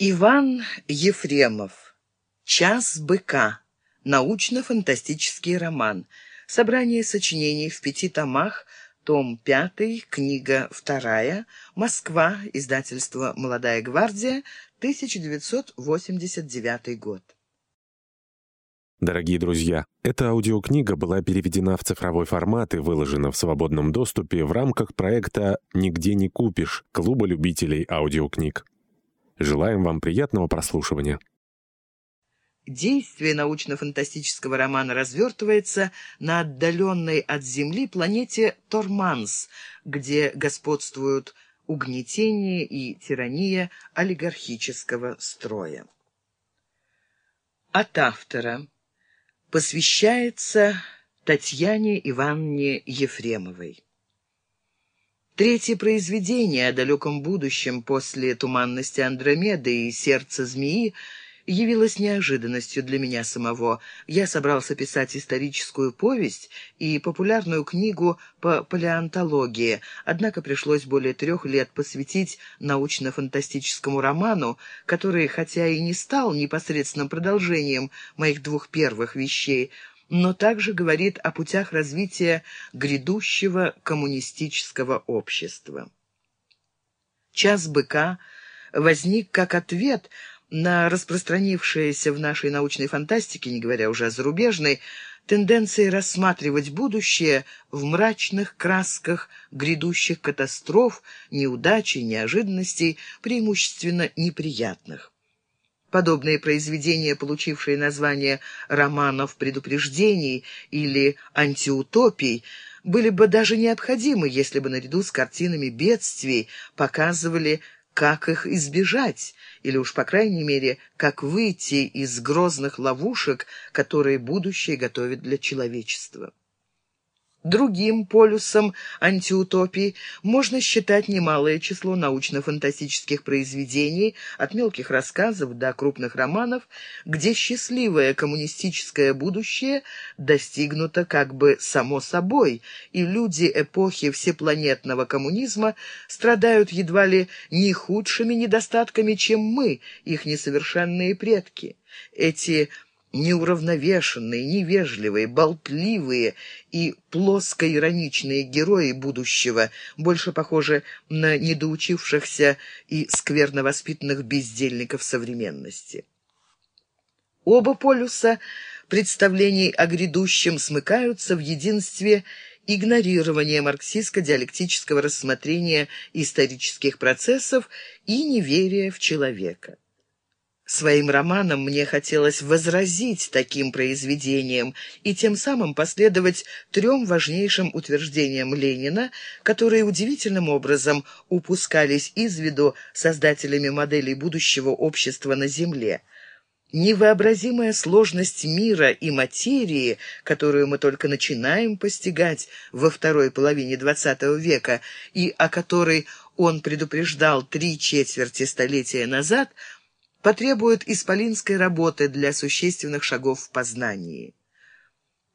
Иван Ефремов. «Час быка». Научно-фантастический роман. Собрание сочинений в пяти томах. Том 5, книга 2. Москва. Издательство «Молодая гвардия», 1989 год. Дорогие друзья, эта аудиокнига была переведена в цифровой формат и выложена в свободном доступе в рамках проекта «Нигде не купишь» Клуба любителей аудиокниг. Желаем вам приятного прослушивания. Действие научно-фантастического романа развертывается на отдаленной от Земли планете Торманс, где господствуют угнетение и тирания олигархического строя. От автора посвящается Татьяне Ивановне Ефремовой. Третье произведение о далеком будущем после «Туманности Андромеды» и «Сердца змеи» явилось неожиданностью для меня самого. Я собрался писать историческую повесть и популярную книгу по палеонтологии, однако пришлось более трех лет посвятить научно-фантастическому роману, который, хотя и не стал непосредственным продолжением моих двух первых вещей, но также говорит о путях развития грядущего коммунистического общества. «Час быка» возник как ответ на распространившиеся в нашей научной фантастике, не говоря уже о зарубежной, тенденции рассматривать будущее в мрачных красках грядущих катастроф, неудач и неожиданностей, преимущественно неприятных. Подобные произведения, получившие название романов предупреждений или антиутопий, были бы даже необходимы, если бы наряду с картинами бедствий показывали, как их избежать, или уж, по крайней мере, как выйти из грозных ловушек, которые будущее готовит для человечества. Другим полюсом антиутопии можно считать немалое число научно-фантастических произведений, от мелких рассказов до крупных романов, где счастливое коммунистическое будущее достигнуто как бы само собой, и люди эпохи всепланетного коммунизма страдают едва ли не худшими недостатками, чем мы, их несовершенные предки. Эти Неуравновешенные, невежливые, болтливые и плоско-ироничные герои будущего больше похожи на недоучившихся и скверно воспитанных бездельников современности. Оба полюса представлений о грядущем смыкаются в единстве игнорирования марксистско-диалектического рассмотрения исторических процессов и неверия в человека. Своим романом мне хотелось возразить таким произведениям и тем самым последовать трем важнейшим утверждениям Ленина, которые удивительным образом упускались из виду создателями моделей будущего общества на Земле. Невообразимая сложность мира и материи, которую мы только начинаем постигать во второй половине XX века и о которой он предупреждал три четверти столетия назад – потребует исполинской работы для существенных шагов в познании.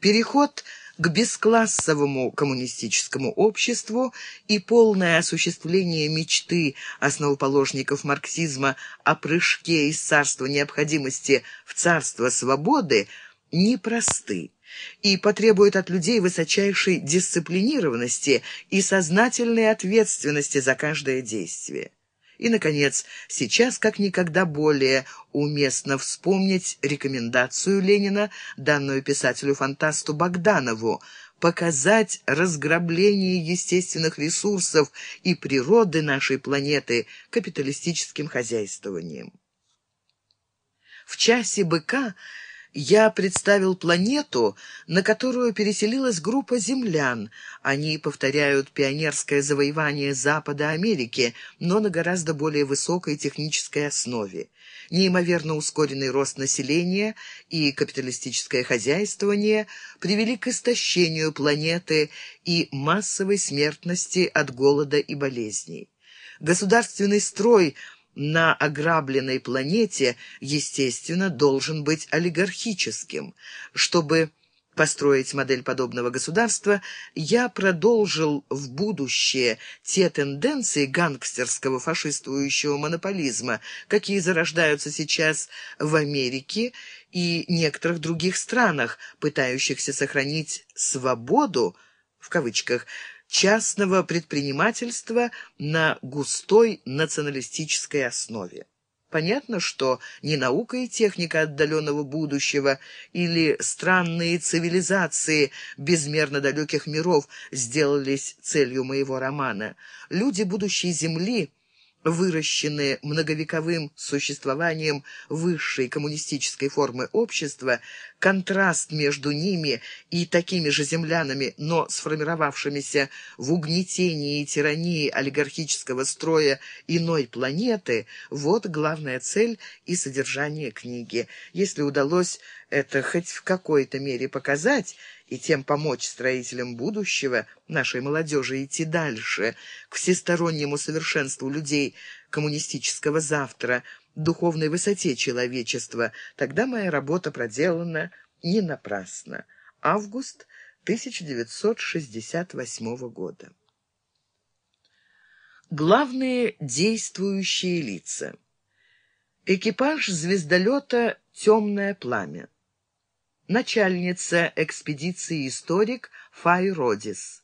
Переход к бесклассовому коммунистическому обществу и полное осуществление мечты основоположников марксизма о прыжке из царства необходимости в царство свободы непросты и потребует от людей высочайшей дисциплинированности и сознательной ответственности за каждое действие. И, наконец, сейчас как никогда более уместно вспомнить рекомендацию Ленина, данную писателю-фантасту Богданову, показать разграбление естественных ресурсов и природы нашей планеты капиталистическим хозяйствованием. В часе быка я представил планету, на которую переселилась группа землян. Они повторяют пионерское завоевание Запада Америки, но на гораздо более высокой технической основе. Неимоверно ускоренный рост населения и капиталистическое хозяйствование привели к истощению планеты и массовой смертности от голода и болезней. Государственный строй – на ограбленной планете, естественно, должен быть олигархическим. Чтобы построить модель подобного государства, я продолжил в будущее те тенденции гангстерского фашистующего монополизма, какие зарождаются сейчас в Америке и некоторых других странах, пытающихся сохранить «свободу» в кавычках частного предпринимательства на густой националистической основе. Понятно, что не наука и техника отдаленного будущего или странные цивилизации безмерно далеких миров сделались целью моего романа. Люди будущей Земли выращенные многовековым существованием высшей коммунистической формы общества, контраст между ними и такими же землянами, но сформировавшимися в угнетении и тирании олигархического строя иной планеты – вот главная цель и содержание книги. Если удалось это хоть в какой-то мере показать – и тем помочь строителям будущего, нашей молодежи, идти дальше, к всестороннему совершенству людей коммунистического завтра, духовной высоте человечества, тогда моя работа проделана не напрасно. Август 1968 года. Главные действующие лица. Экипаж звездолета «Темное пламя» начальница экспедиции историк Фай Родис,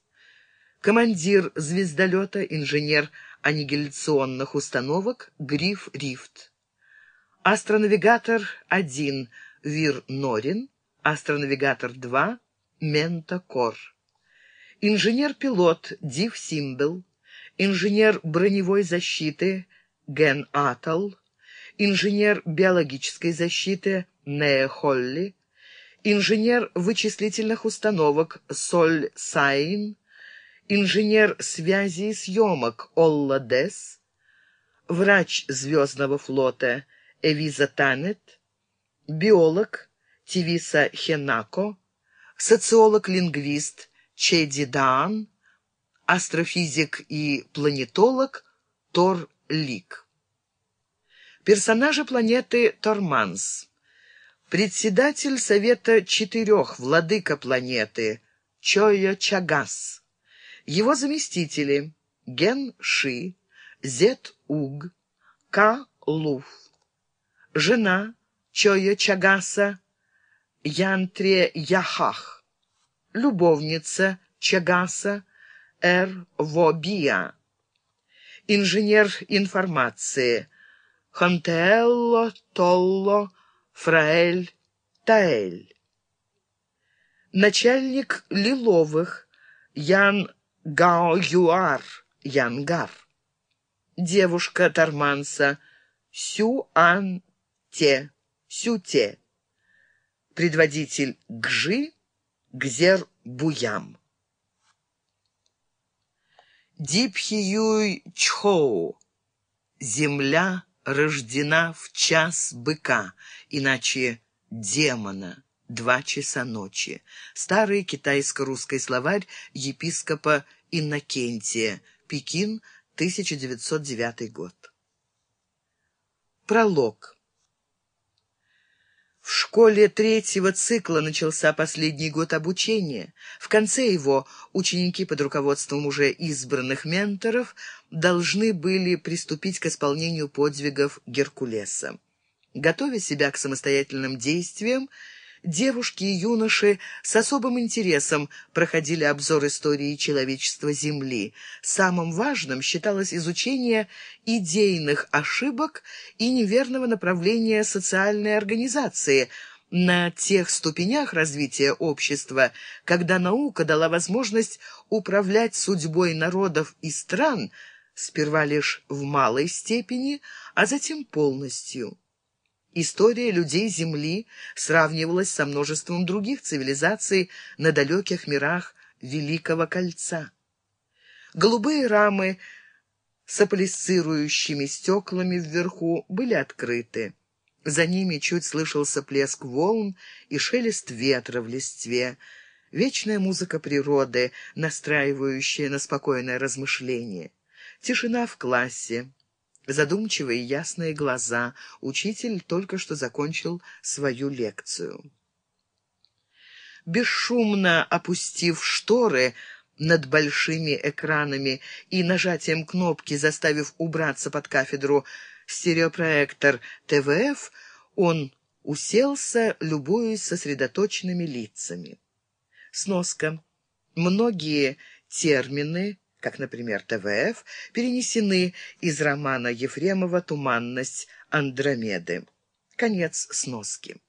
командир звездолета, инженер аннигиляционных установок Гриф Рифт, астронавигатор-1 Вир Норин, астронавигатор-2 Мента Кор, инженер-пилот Див Симбел, инженер броневой защиты Ген Атал, инженер биологической защиты Нея Холли, инженер вычислительных установок Соль Сайн, инженер связи и съемок Олла Дес, врач Звездного флота Эвиза Танет, биолог Тивиса Хенако, социолог-лингвист Чеди Даан, астрофизик и планетолог Тор Лик. Персонажи планеты Торманс председатель Совета Четырех, владыка планеты, Чоя Чагас, его заместители Ген Ши, Зет Уг, Ка Луф, жена Чоя Чагаса, Янтре Яхах, любовница Чагаса, Эр Вобия, инженер информации Хантелло Толло Фраэль Таэль. Начальник Лиловых Ян Гао Юар Янгар. Девушка Тарманса Сю Ан Те Сюте. Предводитель Гжи Гзер Буям. Дипхиюй Чхоу. Земля рождена в час быка, иначе демона, два часа ночи. Старый китайско-русский словарь епископа Иннокентия, Пекин, 1909 год. Пролог. В школе третьего цикла начался последний год обучения. В конце его ученики под руководством уже избранных менторов должны были приступить к исполнению подвигов Геркулеса. Готовя себя к самостоятельным действиям, девушки и юноши с особым интересом проходили обзор истории человечества Земли. Самым важным считалось изучение идейных ошибок и неверного направления социальной организации на тех ступенях развития общества, когда наука дала возможность управлять судьбой народов и стран сперва лишь в малой степени, а затем полностью. История людей Земли сравнивалась со множеством других цивилизаций на далеких мирах Великого Кольца. Голубые рамы с аполисцирующими стеклами вверху были открыты. За ними чуть слышался плеск волн и шелест ветра в листве, вечная музыка природы, настраивающая на спокойное размышление. Тишина в классе. Задумчивые ясные глаза. Учитель только что закончил свою лекцию. Бесшумно опустив шторы над большими экранами и нажатием кнопки, заставив убраться под кафедру стереопроектор ТВФ, он уселся, любуясь сосредоточенными лицами. Сноска. Многие термины, как, например, ТВФ, перенесены из романа Ефремова «Туманность Андромеды». Конец сноски.